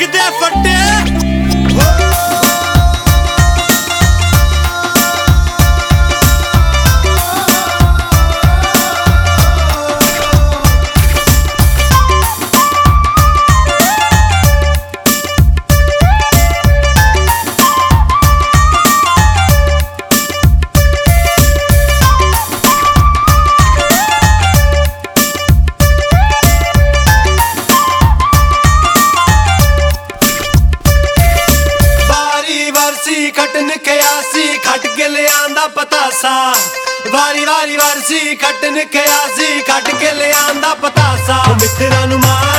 ਵੇਖਦੇ ਫੱਟੇ ਸੀ ਖਟਨ ਕਿਆ ਸੀ ਖਟ ਕੇ ਲਿਆਂਦਾ ਪਤਾਸਾ ਵਾਰੀ ਵਾਰੀ ਵਾਰਸੀ ਖਟਨ ਕਿਆ ਸੀ ਖਟ ਕੇ ਲਿਆਂਦਾ ਪਤਾਸਾ ਮਿੱਤਰਾਂ ਨੂੰ ਮਾਰ